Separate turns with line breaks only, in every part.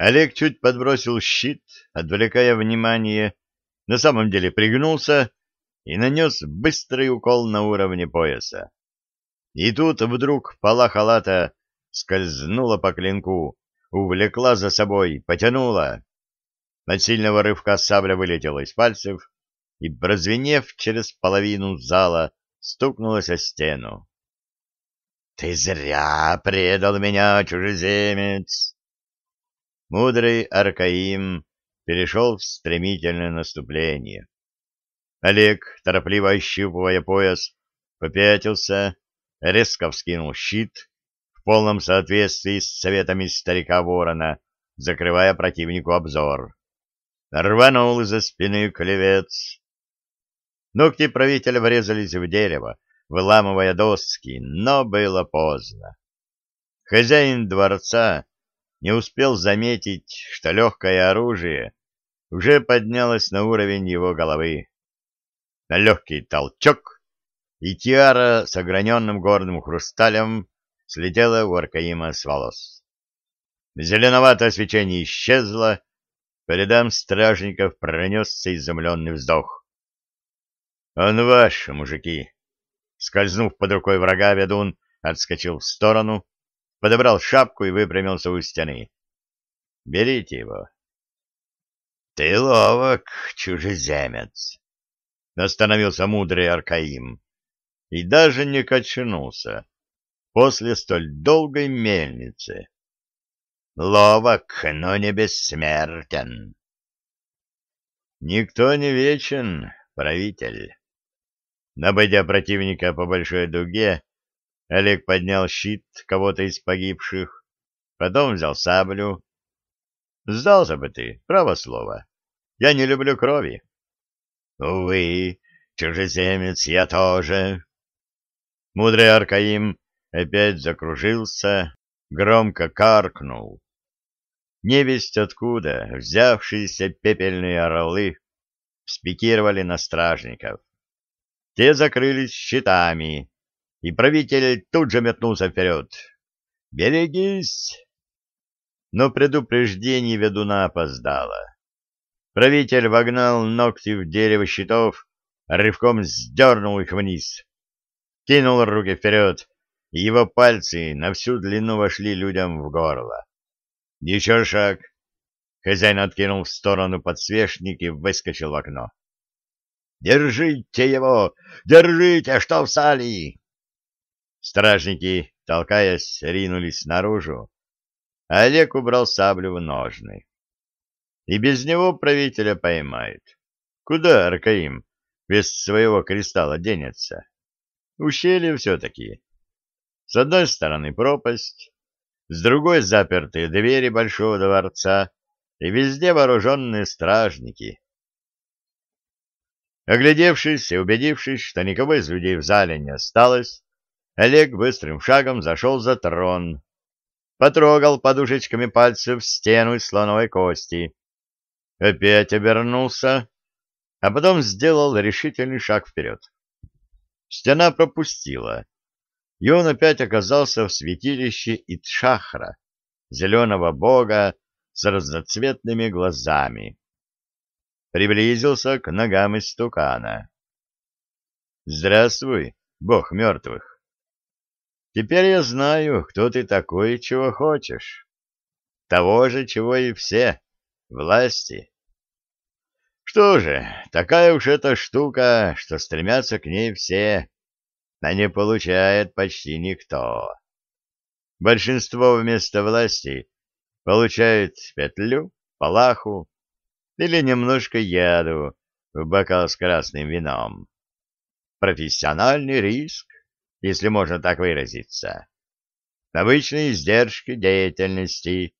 Олег чуть подбросил щит, отвлекая внимание, на самом деле пригнулся и нанес быстрый укол на уровне пояса. И тут вдруг пола халата скользнула по клинку, увлекла за собой, потянула. От сильного рывка сабля вылетела из пальцев и, прозвенев через половину зала, стукнулась о стену. — Ты зря предал меня, чужеземец! Мудрый Аркаим перешел в стремительное наступление. Олег, торопливо ощупывая пояс, попятился, резко вскинул щит в полном соответствии с советами старика Ворона, закрывая противнику обзор. Рванул из-за спины клевец. Ногти правителя врезались в дерево, выламывая доски, но было поздно. Хозяин дворца не успел заметить, что легкое оружие уже поднялось на уровень его головы. На легкий толчок, и тиара с ограненным горным хрусталем слетела у Аркаима с волос. Зеленоватое свечение исчезло, по рядам стражников пронесся изумленный вздох. — Он ваш, мужики! Скользнув под рукой врага, ведун отскочил в сторону, подобрал шапку и выпрямился у стены. — Берите его. — Ты ловок, чужеземец! — остановился мудрый Аркаим и даже не качнулся после столь долгой мельницы. Ловок, но не бессмертен. Никто не вечен, правитель. Набойдя противника по большой дуге, Олег поднял щит кого-то из погибших, потом взял саблю. Сдался бы ты, право слово. Я не люблю крови. Увы, чужеземец я тоже. Мудрый Аркаим опять закружился, громко каркнул. Невесть откуда взявшиеся пепельные орлы спикировали на стражников. Те закрылись щитами, и правитель тут же метнулся вперед. «Берегись!» Но предупреждение ведуна опоздало. Правитель вогнал ногти в дерево щитов, рывком сдернул их вниз. Кинул руки вперед, и его пальцы на всю длину вошли людям в горло. Еще шаг. Хозяин откинул в сторону подсвечник и выскочил в окно. «Держите его! Держите, что встали!» Стражники, толкаясь, ринулись наружу, а Олег убрал саблю в ножны. И без него правителя поймают. Куда Аркаим без своего кристалла денется? Ущелье все-таки. С одной стороны пропасть, с другой запертые двери большого дворца и везде вооруженные стражники. Оглядевшись и убедившись, что никого из людей в зале не осталось, Олег быстрым шагом зашел за трон, потрогал подушечками пальцев стену из слоновой кости, опять обернулся, а потом сделал решительный шаг вперед. Стена пропустила, и он опять оказался в святилище Итшахра, зеленого бога с разноцветными глазами. Приблизился к ногам истукана. «Здравствуй, бог мертвых!» Теперь я знаю, кто ты такой и чего хочешь. Того же, чего и все, власти. Что же, такая уж эта штука, что стремятся к ней все, а не получает почти никто. Большинство вместо власти получает петлю, палаху или немножко яду в бокал с красным вином. Профессиональный риск если можно так выразиться. Обычные издержки деятельности.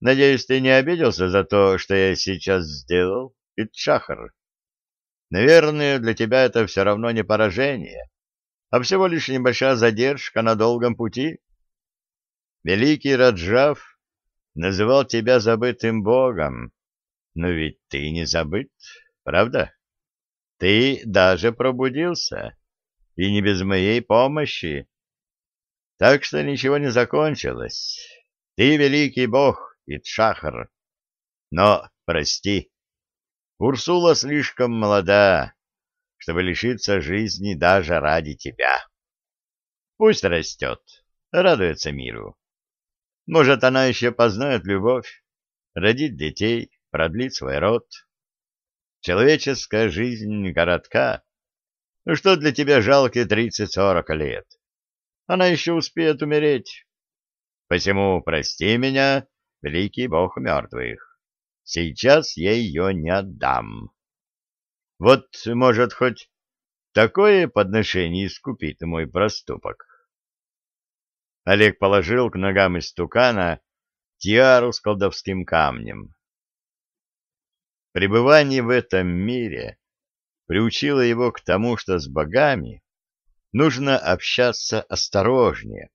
Надеюсь, ты не обиделся за то, что я сейчас сделал, Итшахар? Наверное, для тебя это все равно не поражение, а всего лишь небольшая задержка на долгом пути. Великий Раджав называл тебя забытым богом, но ведь ты не забыт, правда? Ты даже пробудился и не без моей помощи. Так что ничего не закончилось. Ты великий бог, Итшахар. Но, прости, Урсула слишком молода, чтобы лишиться жизни даже ради тебя. Пусть растет, радуется миру. Может, она еще познает любовь, родит детей, продлит свой род. Человеческая жизнь коротка. Что для тебя жалкие тридцать-сорок лет? Она еще успеет умереть. Посему прости меня, великий бог мертвых. Сейчас я ее не отдам. Вот, может, хоть такое подношение искупит мой проступок. Олег положил к ногам истукана тиару с колдовским камнем. Пребывание в этом мире приучило его к тому, что с богами нужно общаться осторожнее.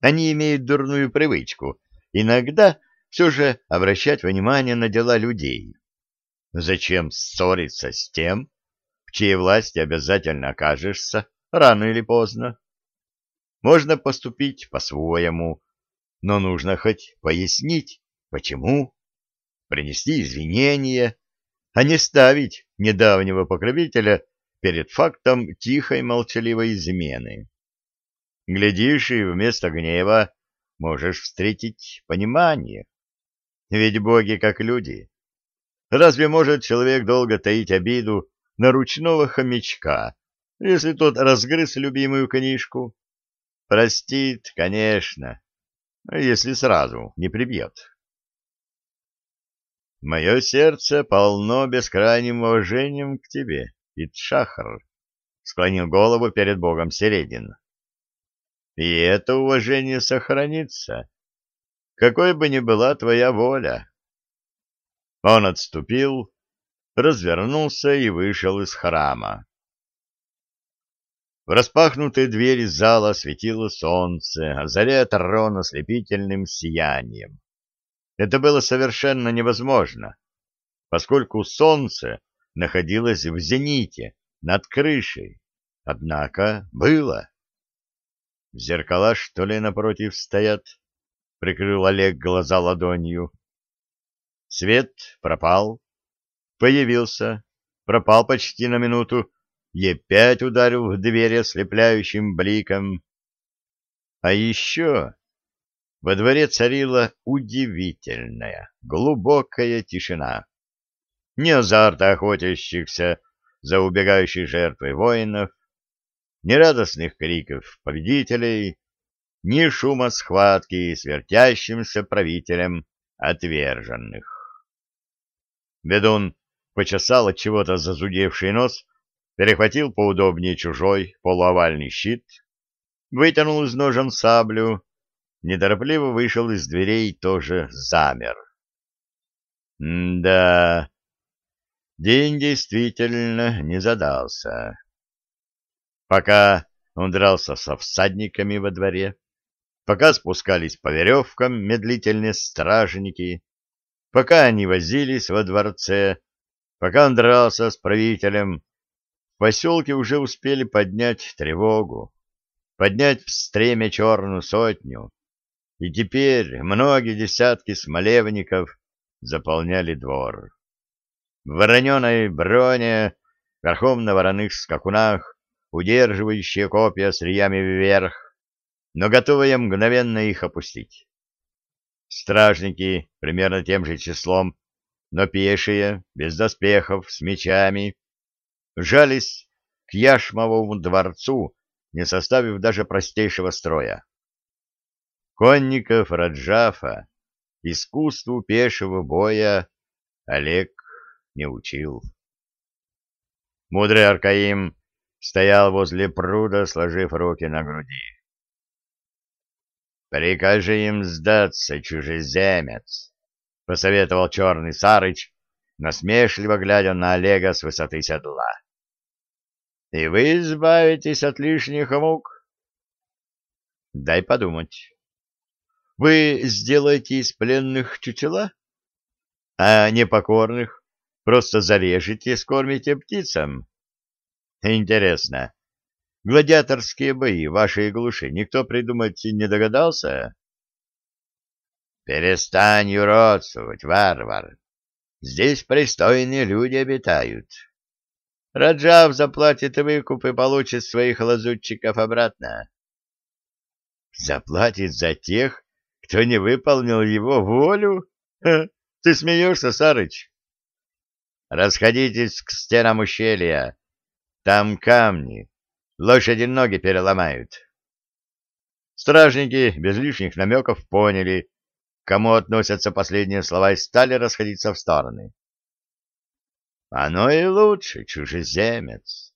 Они имеют дурную привычку иногда все же обращать внимание на дела людей. Зачем ссориться с тем, в чьей власти обязательно окажешься рано или поздно? Можно поступить по-своему, но нужно хоть пояснить, почему, принести извинения, а не ставить недавнего покровителя перед фактом тихой молчаливой измены. Глядишь, и вместо гнева можешь встретить понимание. Ведь боги как люди. Разве может человек долго таить обиду на ручного хомячка, если тот разгрыз любимую книжку? Простит, конечно, если сразу не прибьет. Мое сердце полно бескрайним уважением к тебе, Итшахар, — склонил голову перед богом Середин. И это уважение сохранится, какой бы ни была твоя воля. Он отступил, развернулся и вышел из храма. В распахнутой двери зала светило солнце, озаряя трон ослепительным сиянием. Это было совершенно невозможно, поскольку солнце находилось в зените, над крышей. Однако было. Зеркала, что ли, напротив стоят? Прикрыл Олег глаза ладонью. Свет пропал, появился, пропал почти на минуту, и опять ударил в дверь ослепляющим бликом. А еще во дворе царила удивительная, глубокая тишина. Ни азарта охотящихся за убегающей жертвой воинов, ни радостных криков победителей, ни шума схватки с вертящимся правителем отверженных. Ведун почесал от чего-то зазудевший нос перехватил поудобнее чужой полуовальный щит, вытянул из ножен саблю, неторопливо вышел из дверей и тоже замер. да, день действительно не задался. Пока он дрался со всадниками во дворе, пока спускались по веревкам медлительные стражники, пока они возились во дворце, пока он дрался с правителем, в поселке уже успели поднять тревогу, поднять в стреме черную сотню, и теперь многие десятки смолевников заполняли двор. В вороненой броне, верхом на вороных скакунах, удерживающие копья с риями вверх, но готовые мгновенно их опустить. Стражники примерно тем же числом, но пешие, без доспехов, с мечами, жались к Яшмовому дворцу, не составив даже простейшего строя. Конников Раджафа искусству пешего боя Олег не учил. Мудрый Аркаим стоял возле пруда, сложив руки на груди. «Прикажи им сдаться, чужеземец!» — посоветовал черный Сарыч, насмешливо глядя на Олега с высоты седла и вы избавитесь от лишних мук. Дай подумать. Вы сделаете из пленных чучела, а непокорных просто зарежете и скормите птицам? Интересно, гладиаторские бои в вашей глуши никто придумать не догадался? Перестань юродствовать, варвар. Здесь пристойные люди обитают. Раджав заплатит выкуп и получит своих лазутчиков обратно. Заплатит за тех, кто не выполнил его волю? Ха, ты смеешься, Сарыч? Расходитесь к стенам ущелья. Там камни. Лошади ноги переломают. Стражники без лишних намеков поняли, к кому относятся последние слова, и стали расходиться в стороны. Оно и лучше, чужеземец.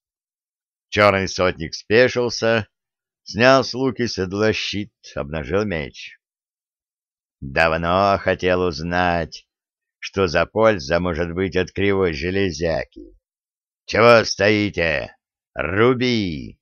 Черный сотник спешился, снял с луки седла щит, обнажил меч. Давно хотел узнать, что за польза может быть от кривой железяки. Чего стоите? Руби!